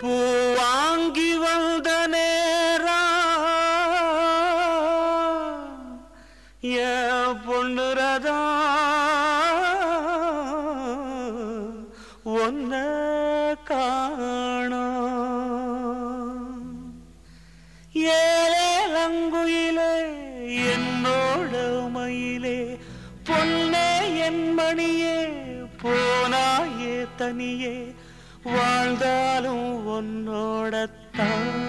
பூ வாங்கி வந்த நேரா. என் பொண்ணுரதா ஒன்ன காணும். ஏழங்குயிலே என்னோட மயிலே பொன்னே என் மணியே போனாயே தனியே. வாழ்ந்தாலும் உன்னோடத்தான்.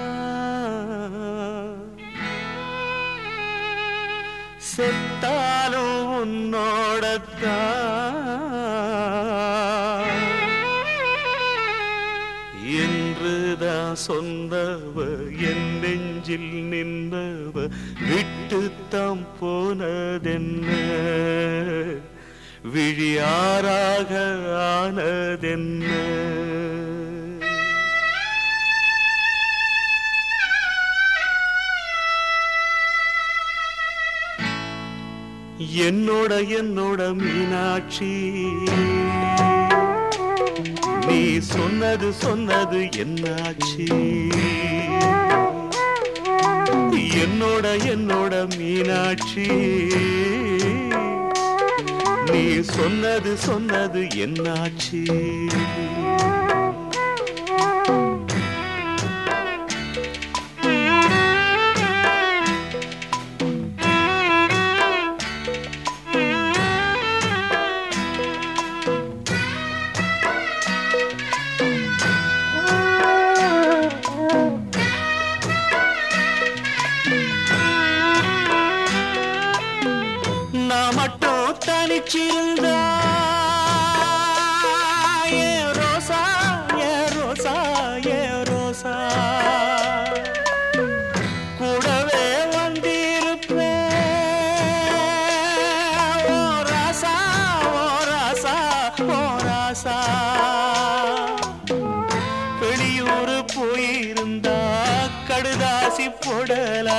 செத்தாலும் உன்னோடத்தான். என்றுதான் சொன்னவ என் நெஞ்சில் நின்றவ விட்டுத்தாம் போனதென்ன? விழியாராக ஆனதென்ன? என்னோட என்னோட மீனாட்சி. நீ சொன்னது சொன்னது என்னாச்சு? என்னோட என்னோட மீனாட்சி. நீ சொன்னது சொன்னது என்னாச்சு?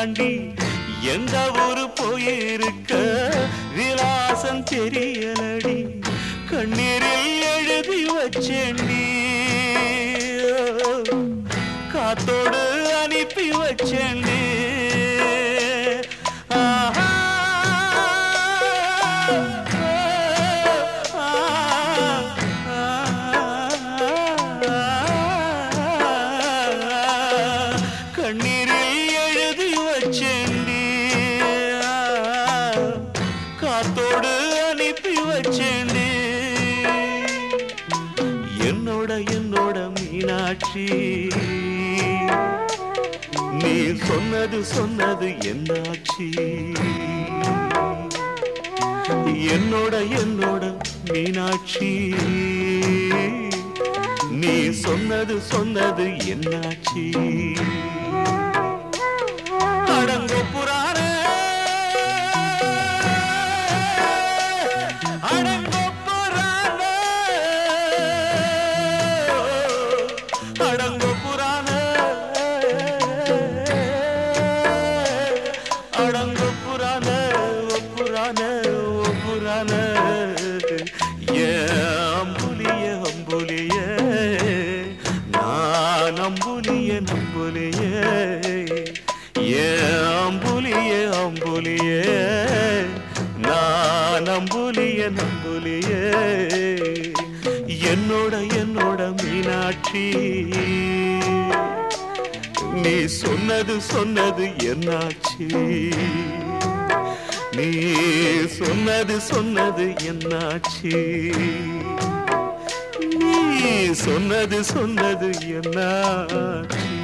தாண்டி எந்த ஊரு போயிருக்க? விலாசம் தெரியலடி. கண்ணீரில் எழுதி வச்சேண்டி காத்தோடு அனுப்பி வச்சேண்டி கண்ணீர் என்னோட மீனாட்சி. நீ சொன்னது சொன்னது என்னாச்சு? என்னோட என்னோட மீனாட்சி. நீ சொன்னது சொன்னது என்னாச்சு? நம்புலிய நம்புலிய. என்னோட என்னோட மீனாட்சி. நீ சொன்னது சொன்னது என்னாச்சு? நீ சொன்னது சொன்னது என்னாச்சு? நீ சொன்னது சொன்னது என்னாச்சு?